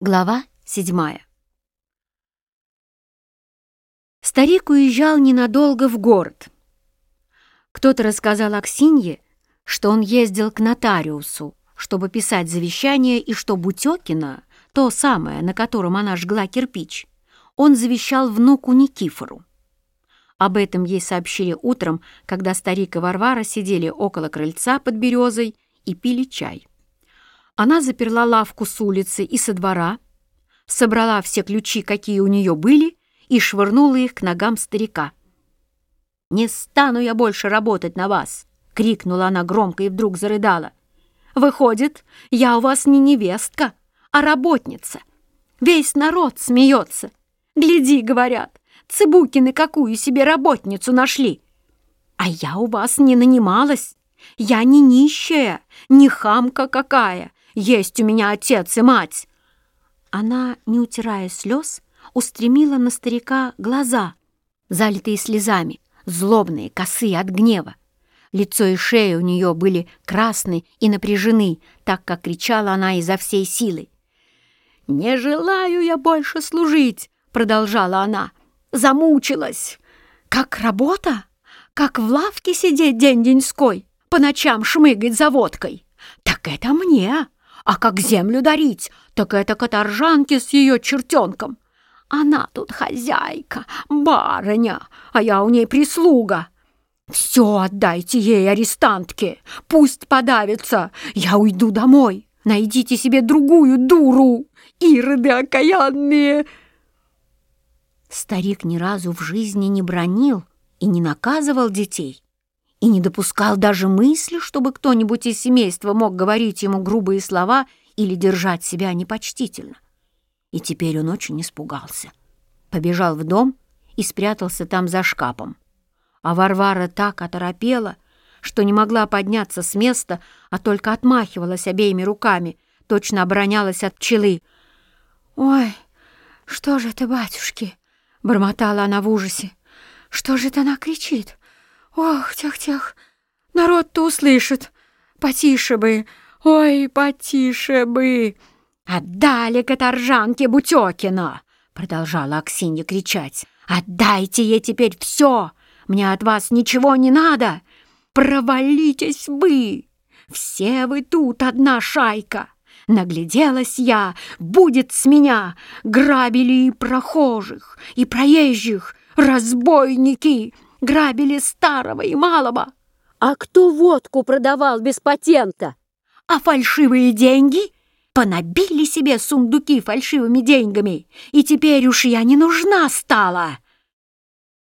Глава седьмая Старик уезжал ненадолго в город. Кто-то рассказал Аксинье, что он ездил к нотариусу, чтобы писать завещание, и что Бутёкина, то самое, на котором она жгла кирпич, он завещал внуку Никифору. Об этом ей сообщили утром, когда старик и Варвара сидели около крыльца под березой и пили чай. Она заперла лавку с улицы и со двора, собрала все ключи, какие у нее были, и швырнула их к ногам старика. «Не стану я больше работать на вас!» — крикнула она громко и вдруг зарыдала. «Выходит, я у вас не невестка, а работница. Весь народ смеется. Гляди, говорят, Цыбукины какую себе работницу нашли. А я у вас не нанималась. Я не нищая, не хамка какая, есть у меня отец и мать!» Она, не утирая слез, устремила на старика глаза, залитые слезами, злобные, косые от гнева. Лицо и шея у нее были красны и напряжены, так как кричала она изо всей силы. «Не желаю я больше служить!» — продолжала она. «Замучилась! Как работа? Как в лавке сидеть день-деньской, по ночам шмыгать за водкой? Так это мне!» А как землю дарить, так это каторжанке с ее чертенком. Она тут хозяйка, барыня, а я у ней прислуга. Все отдайте ей, арестантке, пусть подавится, я уйду домой. Найдите себе другую дуру, ироды окаянные. Старик ни разу в жизни не бронил и не наказывал детей и не допускал даже мысли, чтобы кто-нибудь из семейства мог говорить ему грубые слова или держать себя непочтительно. И теперь он очень испугался. Побежал в дом и спрятался там за шкафом. А Варвара так оторопела, что не могла подняться с места, а только отмахивалась обеими руками, точно оборонялась от пчелы. «Ой, что же это, батюшки?» — бормотала она в ужасе. «Что же это она кричит? Ох, тях-тях, народ-то услышит. Потише бы, ой, потише бы. Отдали каторжанке Бутёкина, продолжала Аксинья кричать. Отдайте ей теперь все, мне от вас ничего не надо. Провалитесь вы, все вы тут одна шайка. Нагляделась я, будет с меня, грабили и прохожих, и проезжих, разбойники, грабили старого и малого. А кто водку продавал без патента? А фальшивые деньги? Понабили себе сундуки фальшивыми деньгами, и теперь уж я не нужна стала.